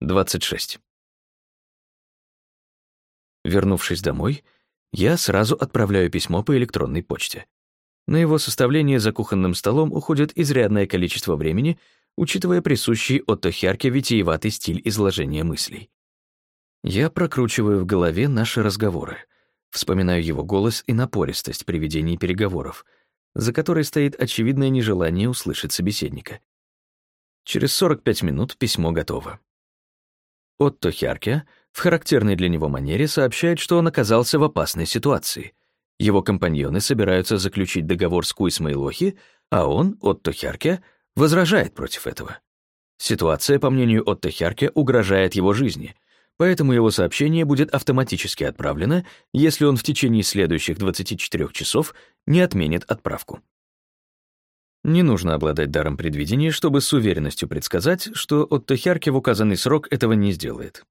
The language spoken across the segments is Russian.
26. Вернувшись домой, я сразу отправляю письмо по электронной почте. На его составление за кухонным столом уходит изрядное количество времени, учитывая присущий Отто Хярке витиеватый стиль изложения мыслей. Я прокручиваю в голове наши разговоры, вспоминаю его голос и напористость при ведении переговоров, за которой стоит очевидное нежелание услышать собеседника. Через 45 минут письмо готово. Отто Хярке в характерной для него манере сообщает, что он оказался в опасной ситуации. Его компаньоны собираются заключить договор с Куйсмой Лохи, а он, Отто Хярке, возражает против этого. Ситуация, по мнению Отто Хярке, угрожает его жизни, поэтому его сообщение будет автоматически отправлено, если он в течение следующих 24 часов не отменит отправку. Не нужно обладать даром предвидения, чтобы с уверенностью предсказать, что Отто Хярке в указанный срок этого не сделает.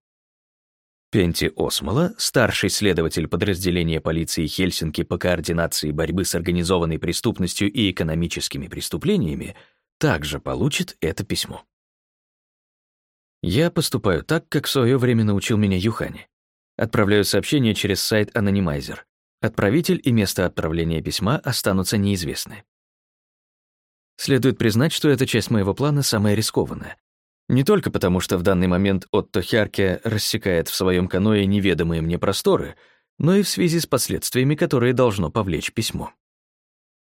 Пенти Осмола, старший следователь подразделения полиции Хельсинки по координации борьбы с организованной преступностью и экономическими преступлениями, также получит это письмо. Я поступаю так, как в свое время научил меня Юхани. Отправляю сообщение через сайт Anonymizer. Отправитель и место отправления письма останутся неизвестны. Следует признать, что эта часть моего плана самая рискованная. Не только потому, что в данный момент Отто Хярке рассекает в своем каное неведомые мне просторы, но и в связи с последствиями, которые должно повлечь письмо.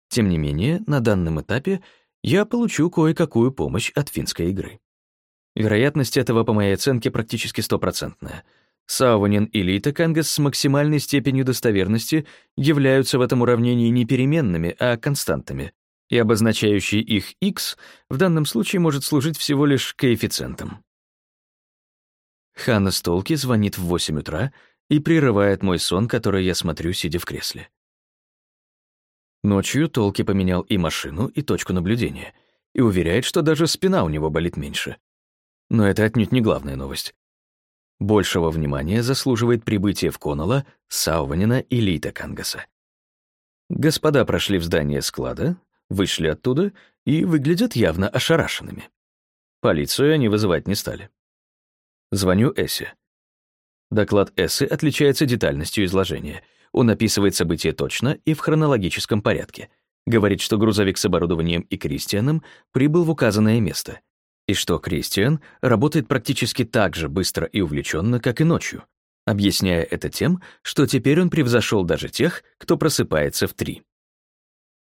Тем не менее, на данном этапе я получу кое-какую помощь от финской игры. Вероятность этого, по моей оценке, практически стопроцентная. Сауванин и Лита Кангас с максимальной степенью достоверности являются в этом уравнении не переменными, а константами, и обозначающий их x в данном случае может служить всего лишь коэффициентом. Ханна Столки звонит в 8 утра и прерывает мой сон, который я смотрю, сидя в кресле. Ночью Толки поменял и машину, и точку наблюдения, и уверяет, что даже спина у него болит меньше. Но это отнюдь не главная новость. Большего внимания заслуживает прибытие в Коннелла, Сауванина и Лита Кангаса. Господа прошли в здание склада, вышли оттуда и выглядят явно ошарашенными. Полицию они вызывать не стали. Звоню Эссе. Доклад Эссы отличается детальностью изложения. Он описывает события точно и в хронологическом порядке. Говорит, что грузовик с оборудованием и Кристианом прибыл в указанное место, и что Кристиан работает практически так же быстро и увлеченно, как и ночью, объясняя это тем, что теперь он превзошел даже тех, кто просыпается в три.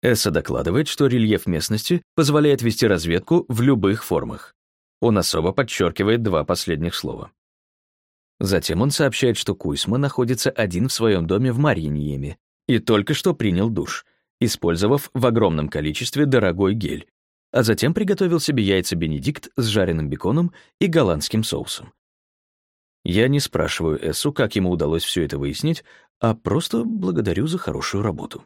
Эсса докладывает, что рельеф местности позволяет вести разведку в любых формах. Он особо подчеркивает два последних слова. Затем он сообщает, что Куйсма находится один в своем доме в Марьиньеме и только что принял душ, использовав в огромном количестве дорогой гель, а затем приготовил себе яйца Бенедикт с жареным беконом и голландским соусом. Я не спрашиваю Эссу, как ему удалось все это выяснить, а просто благодарю за хорошую работу.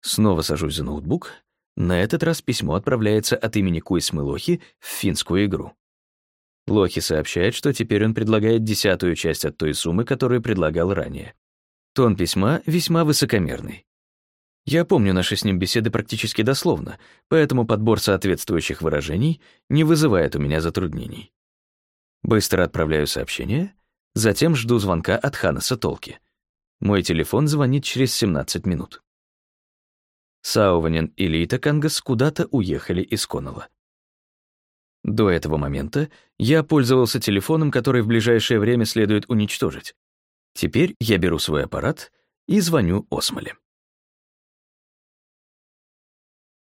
Снова сажусь за ноутбук. На этот раз письмо отправляется от имени Куисмы Лохи в финскую игру. Лохи сообщает, что теперь он предлагает десятую часть от той суммы, которую предлагал ранее. Тон письма весьма высокомерный. Я помню наши с ним беседы практически дословно, поэтому подбор соответствующих выражений не вызывает у меня затруднений. Быстро отправляю сообщение, затем жду звонка от Ханаса Толки. Мой телефон звонит через 17 минут. Сауванин и Лита Кангас куда-то уехали из Коннелла. До этого момента я пользовался телефоном, который в ближайшее время следует уничтожить. Теперь я беру свой аппарат и звоню Осмоле.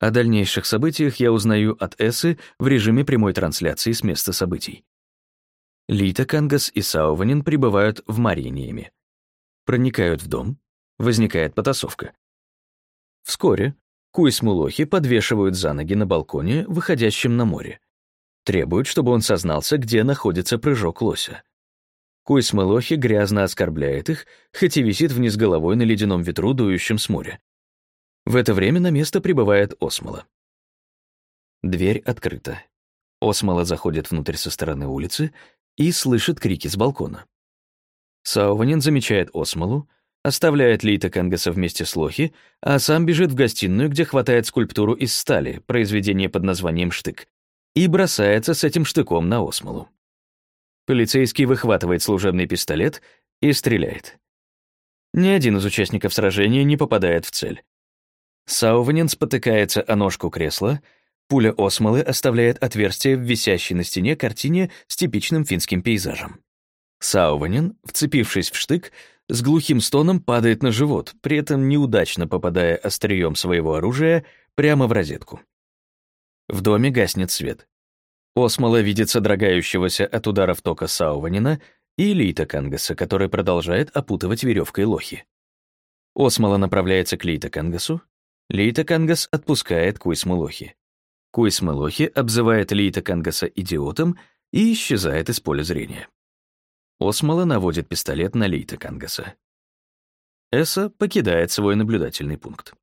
О дальнейших событиях я узнаю от Эссы в режиме прямой трансляции с места событий. Лита Кангас и Сауванин прибывают в Мариниеме. Проникают в дом, возникает потасовка. Вскоре Куйсмулохи подвешивают за ноги на балконе, выходящем на море. Требуют, чтобы он сознался, где находится прыжок лося. Куйсмулохи грязно оскорбляет их, хоть и висит вниз головой на ледяном ветру, дующем с моря. В это время на место прибывает Осмола. Дверь открыта. Осмола заходит внутрь со стороны улицы и слышит крики с балкона. Сауванин замечает Осмолу, оставляет Лита Кангаса вместе с Лохи, а сам бежит в гостиную, где хватает скульптуру из стали, произведение под названием «Штык», и бросается с этим штыком на Осмолу. Полицейский выхватывает служебный пистолет и стреляет. Ни один из участников сражения не попадает в цель. Сауванин спотыкается о ножку кресла, пуля Осмолы оставляет отверстие в висящей на стене картине с типичным финским пейзажем. Сауванин, вцепившись в штык, с глухим стоном падает на живот, при этом неудачно попадая острием своего оружия прямо в розетку. В доме гаснет свет. Осмола видит содрогающегося от ударов тока Сауванина и Лита Кангаса, который продолжает опутывать веревкой Лохи. Осмола направляется к Лита Кангасу. Лита Кангас отпускает Куйсму Лохи. Куйсма Лохи обзывает Лита Кангаса идиотом и исчезает из поля зрения. Осмола наводит пистолет на Лита Кангаса. Эса покидает свой наблюдательный пункт.